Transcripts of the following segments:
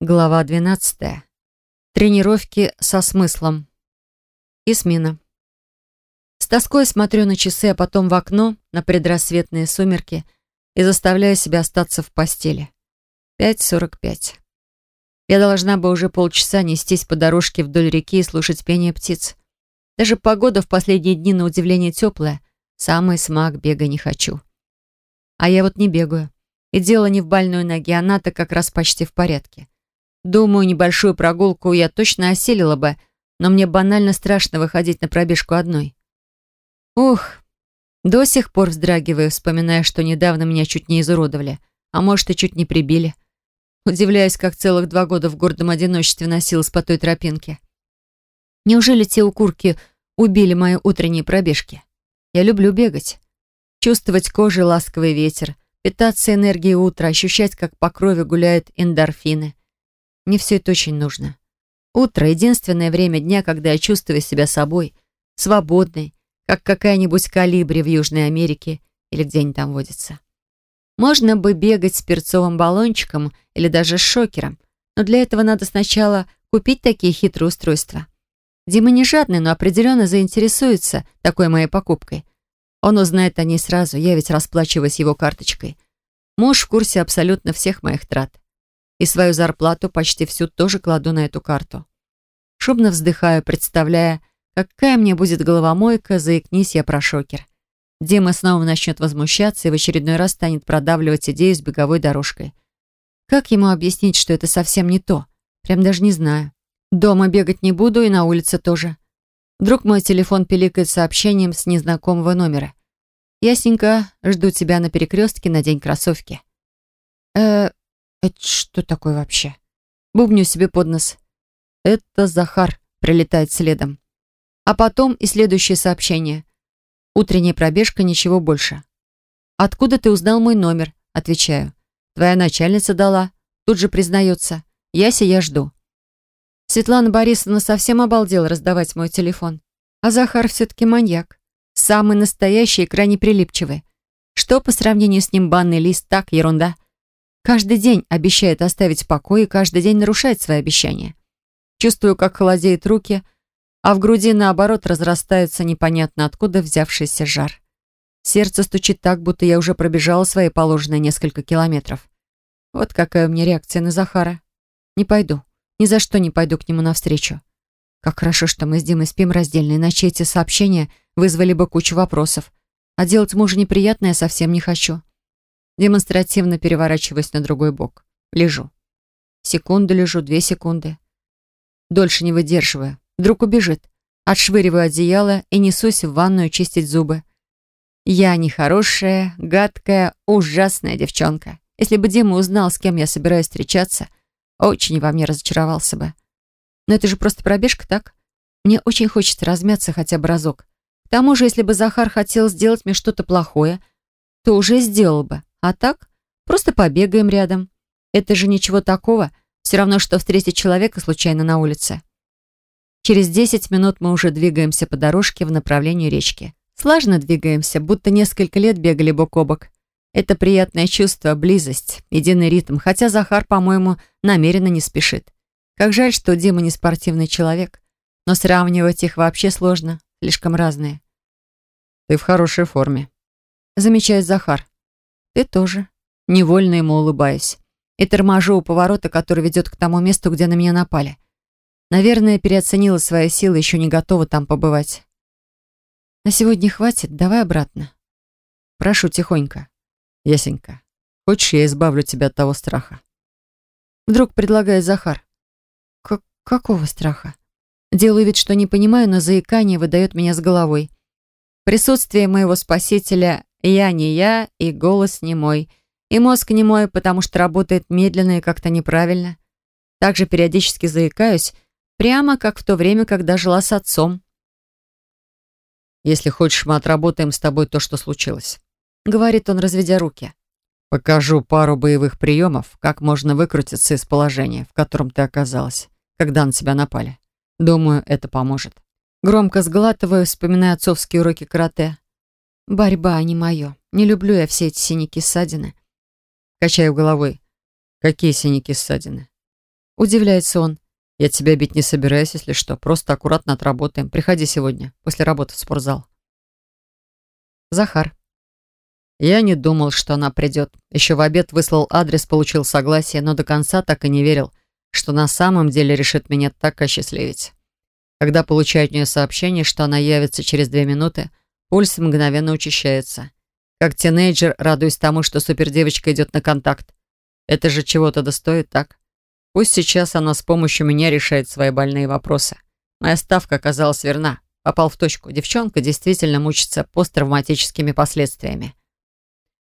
Глава 12. Тренировки со смыслом. Исмина. С тоской смотрю на часы, а потом в окно, на предрассветные сумерки и заставляю себя остаться в постели. 5.45. Я должна бы уже полчаса нестись по дорожке вдоль реки и слушать пение птиц. Даже погода в последние дни на удивление теплая. Самый смак бега не хочу. А я вот не бегаю. И дело не в больной ноге, она-то как раз почти в порядке. Думаю, небольшую прогулку я точно осилила бы, но мне банально страшно выходить на пробежку одной. Ух, до сих пор вздрагиваю, вспоминая, что недавно меня чуть не изуродовали, а может и чуть не прибили. Удивляюсь, как целых два года в гордом одиночестве носилась по той тропинке. Неужели те укурки убили мои утренние пробежки? Я люблю бегать. Чувствовать кожей ласковый ветер, питаться энергией утра, ощущать, как по крови гуляют эндорфины. Мне все это очень нужно. Утро — единственное время дня, когда я чувствую себя собой, свободной, как какая-нибудь калибри в Южной Америке или где-нибудь там водится. Можно бы бегать с перцовым баллончиком или даже с шокером, но для этого надо сначала купить такие хитрые устройства. Дима не жадный, но определенно заинтересуется такой моей покупкой. Он узнает о ней сразу, я ведь расплачиваюсь его карточкой. Муж в курсе абсолютно всех моих трат. И свою зарплату почти всю тоже кладу на эту карту. Шумно вздыхаю, представляя, какая мне будет головомойка, заикнись я про шокер. Дима снова начнет возмущаться и в очередной раз станет продавливать идею с беговой дорожкой. Как ему объяснить, что это совсем не то? Прям даже не знаю. Дома бегать не буду и на улице тоже. Вдруг мой телефон пиликает сообщением с незнакомого номера. «Ясненько, жду тебя на перекрестке, на день кроссовки». «Э, это что такое вообще? Бубню себе под нос. Это Захар прилетает следом. А потом и следующее сообщение. Утренняя пробежка, ничего больше. «Откуда ты узнал мой номер?» Отвечаю. «Твоя начальница дала». Тут же признается. «Яся, я жду». Светлана Борисовна совсем обалдела раздавать мой телефон. А Захар все-таки маньяк. Самый настоящий и крайне прилипчивый. Что по сравнению с ним банный лист, так, ерунда. Каждый день обещает оставить в покое каждый день нарушает свои обещания. Чувствую, как холодеют руки, а в груди, наоборот, разрастается непонятно откуда взявшийся жар. Сердце стучит так, будто я уже пробежала свои положенные несколько километров. Вот какая у меня реакция на Захара. Не пойду. Ни за что не пойду к нему навстречу. Как хорошо, что мы с Димой спим раздельно, иначе эти сообщения вызвали бы кучу вопросов. А делать мужу неприятное совсем не хочу. Демонстративно переворачиваясь на другой бок. Лежу. Секунду лежу, две секунды. Дольше не выдерживаю. Вдруг убежит. Отшвыриваю одеяло и несусь в ванную чистить зубы. Я нехорошая, гадкая, ужасная девчонка. Если бы Дима узнал, с кем я собираюсь встречаться, очень во мне разочаровался бы. Но это же просто пробежка, так? Мне очень хочется размяться хотя бы разок. К тому же, если бы Захар хотел сделать мне что-то плохое, то уже сделал бы. А так, просто побегаем рядом. Это же ничего такого, все равно, что встретить человека случайно на улице. Через 10 минут мы уже двигаемся по дорожке в направлении речки. Слажно двигаемся, будто несколько лет бегали бок о бок. Это приятное чувство, близость, единый ритм, хотя Захар, по-моему, намеренно не спешит. Как жаль, что Дима не спортивный человек. Но сравнивать их вообще сложно, слишком разные. «Ты в хорошей форме», — замечает Захар. Ты тоже. Невольно ему улыбаюсь. И торможу у поворота, который ведет к тому месту, где на меня напали. Наверное, переоценила свои силы, еще не готова там побывать. На сегодня хватит, давай обратно. Прошу тихонько. Ясенька, хочешь, я избавлю тебя от того страха? Вдруг предлагает Захар. К какого страха? Делаю вид, что не понимаю, но заикание выдает меня с головой. Присутствие моего спасителя я не я, и голос не мой. И мозг не мой, потому что работает медленно и как-то неправильно. Также периодически заикаюсь, прямо как в то время, когда жила с отцом. «Если хочешь, мы отработаем с тобой то, что случилось», — говорит он, разведя руки. «Покажу пару боевых приемов, как можно выкрутиться из положения, в котором ты оказалась, когда на тебя напали. Думаю, это поможет». Громко сглатываю, вспоминая отцовские уроки карате. Борьба, а не мое. Не люблю я все эти синяки, ссадины. Качаю головой. Какие синяки, ссадины? Удивляется он. Я тебя бить не собираюсь, если что. Просто аккуратно отработаем. Приходи сегодня, после работы в спортзал. Захар. Я не думал, что она придет. Еще в обед выслал адрес, получил согласие, но до конца так и не верил, что на самом деле решит меня так осчастливить. Когда получаю от нее сообщение, что она явится через две минуты, пульс мгновенно учащается. Как тинейджер, радуюсь тому, что супердевочка идет на контакт. Это же чего-то достоит, так? Пусть сейчас она с помощью меня решает свои больные вопросы. Моя ставка оказалась верна. Попал в точку. Девчонка действительно мучится посттравматическими последствиями.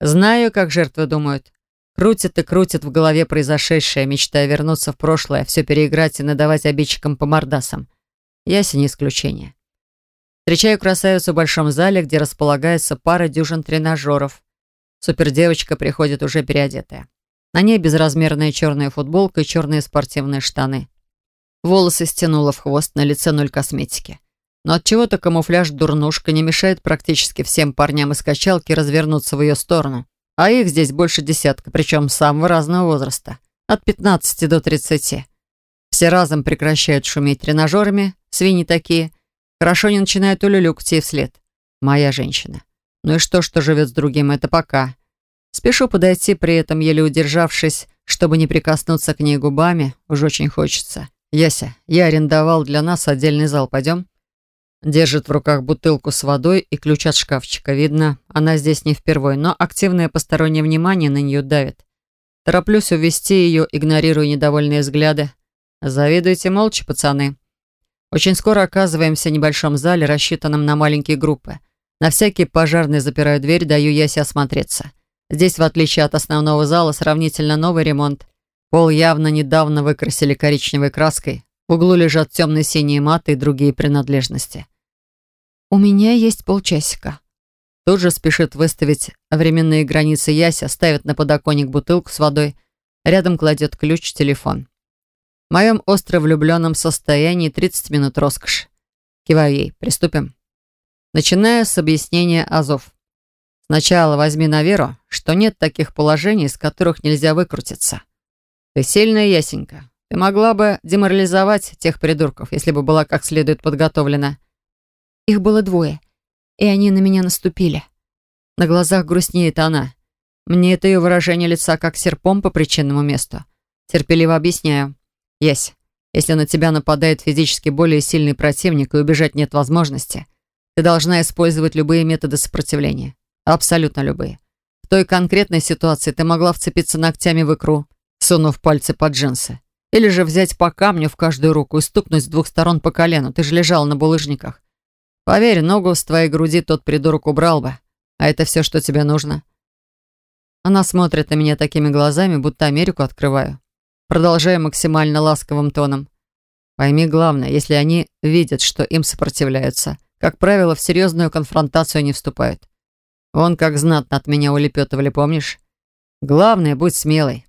Знаю, как жертвы думают. Крутят и крутят в голове произошедшее, мечтая вернуться в прошлое, все переиграть и надавать обидчикам по мордасам. Ясень исключение. Встречаю красавицу в большом зале, где располагается пара дюжин тренажеров. Супердевочка приходит уже переодетая. На ней безразмерная черная футболка и черные спортивные штаны. Волосы стянула в хвост, на лице ноль косметики. Но от чего то камуфляж дурнушка не мешает практически всем парням из качалки развернуться в ее сторону. А их здесь больше десятка, причем самого разного возраста. От 15 до 30. Все разом прекращают шуметь тренажерами, свиньи такие. Хорошо не начинают улюлюкать ей вслед. Моя женщина. Ну и что, что живет с другим, это пока. Спешу подойти, при этом еле удержавшись, чтобы не прикоснуться к ней губами, уж очень хочется. «Яся, я арендовал для нас отдельный зал, пойдем?» Держит в руках бутылку с водой и ключ от шкафчика. Видно, она здесь не впервой, но активное постороннее внимание на нее давит. Тороплюсь увести ее, игнорируя недовольные взгляды. Завидуйте молча, пацаны. Очень скоро оказываемся в небольшом зале, рассчитанном на маленькие группы. На всякий пожарный запираю дверь, даю Ясе осмотреться. Здесь, в отличие от основного зала, сравнительно новый ремонт. Пол явно недавно выкрасили коричневой краской. В углу лежат темные синие маты и другие принадлежности. «У меня есть полчасика». Тут же спешит выставить временные границы Яся, ставит на подоконник бутылку с водой, рядом кладет ключ, телефон. В моем остро влюбленном состоянии 30 минут роскошь. Киваю ей. Приступим. Начиная с объяснения азов. Сначала возьми на веру, что нет таких положений, из которых нельзя выкрутиться. Ты сильная ясенька. Ты могла бы деморализовать тех придурков, если бы была как следует подготовлена. Их было двое, и они на меня наступили. На глазах грустнеет она. Мне это ее выражение лица как серпом по причинному месту. Терпеливо объясняю. Ясь, если на тебя нападает физически более сильный противник и убежать нет возможности, ты должна использовать любые методы сопротивления. Абсолютно любые. В той конкретной ситуации ты могла вцепиться ногтями в икру, сунув пальцы под джинсы. Или же взять по камню в каждую руку и стукнуть с двух сторон по колену. Ты же лежала на булыжниках. Поверь, ногу с твоей груди тот придурок убрал бы. А это все, что тебе нужно. Она смотрит на меня такими глазами, будто Америку открываю. Продолжаю максимально ласковым тоном. Пойми главное, если они видят, что им сопротивляются, как правило, в серьезную конфронтацию не вступают. Вон как знатно от меня улепетывали, помнишь? Главное, будь смелой.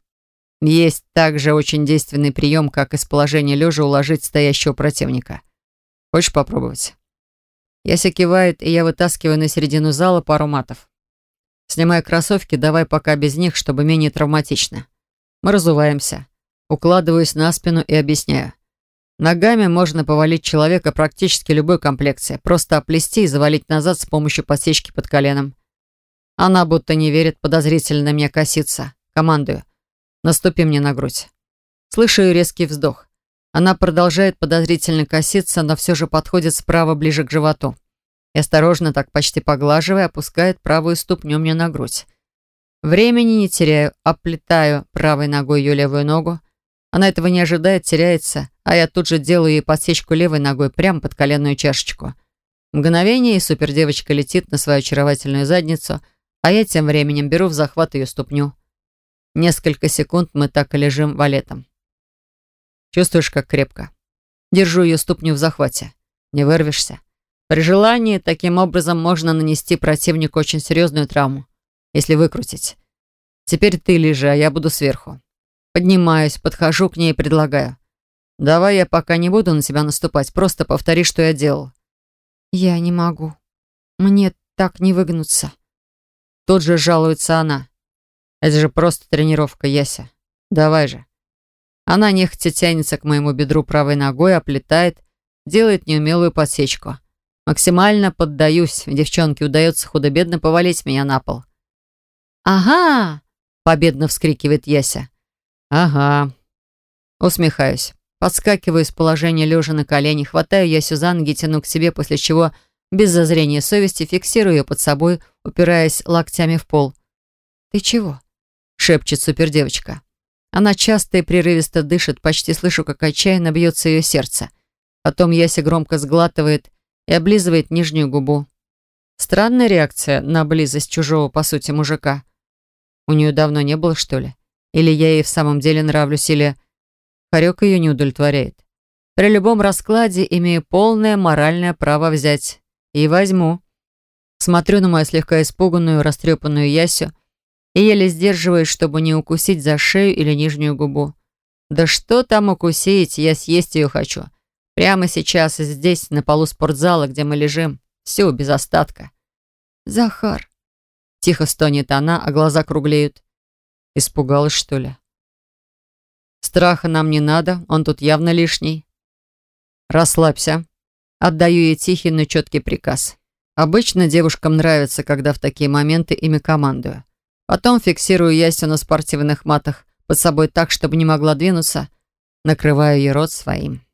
Есть также очень действенный прием, как из положения лежа уложить стоящего противника. Хочешь попробовать? Яся кивает, и я вытаскиваю на середину зала пару матов. Снимаю кроссовки, давай пока без них, чтобы менее травматично. Мы разуваемся. Укладываюсь на спину и объясняю. Ногами можно повалить человека практически любой комплекции, просто оплести и завалить назад с помощью подсечки под коленом. Она будто не верит, подозрительно на меня косится. Командую. Наступи мне на грудь. Слышу резкий вздох. Она продолжает подозрительно коситься, но все же подходит справа ближе к животу. И осторожно, так почти поглаживая, опускает правую ступню мне на грудь. Времени не теряю, оплетаю правой ногой ее левую ногу. Она этого не ожидает, теряется, а я тут же делаю ей подсечку левой ногой прямо под коленную чашечку. Мгновение, и супердевочка летит на свою очаровательную задницу — а я тем временем беру в захват ее ступню. Несколько секунд мы так и лежим валетом. Чувствуешь, как крепко? Держу ее ступню в захвате. Не вырвешься. При желании таким образом можно нанести противнику очень серьезную травму, если выкрутить. Теперь ты лежи, а я буду сверху. Поднимаюсь, подхожу к ней и предлагаю. Давай я пока не буду на тебя наступать, просто повтори, что я делал. Я не могу. Мне так не выгнуться. Тут же жалуется она. Это же просто тренировка, Яся. Давай же. Она нехотя тянется к моему бедру правой ногой, оплетает, делает неумелую подсечку. Максимально поддаюсь. Девчонке удается худо-бедно повалить меня на пол. «Ага!» — победно вскрикивает Яся. «Ага». Усмехаюсь. Подскакиваю из положения лежа на колени, хватаю Ясю за ноги, тяну к себе, после чего, без зазрения совести, фиксирую ее под собой, упираясь локтями в пол. «Ты чего?» — шепчет супердевочка. Она часто и прерывисто дышит, почти слышу, как отчаянно бьется ее сердце. Потом Яся громко сглатывает и облизывает нижнюю губу. Странная реакция на близость чужого, по сути, мужика. У нее давно не было, что ли? Или я ей в самом деле нравлюсь, или Харек ее не удовлетворяет. При любом раскладе имею полное моральное право взять. И возьму. Смотрю на мою слегка испуганную, растрепанную Ясю и еле сдерживаюсь, чтобы не укусить за шею или нижнюю губу. Да что там укусить, я съесть ее хочу. Прямо сейчас, здесь, на полу спортзала, где мы лежим. Все, без остатка. «Захар!» Тихо стонет она, а глаза круглеют. Испугалась, что ли? Страха нам не надо, он тут явно лишний. Расслабься. Отдаю ей тихий, но четкий приказ. Обычно девушкам нравится, когда в такие моменты ими командую. Потом фиксирую Ясю на спортивных матах под собой так, чтобы не могла двинуться. Накрываю ей рот своим.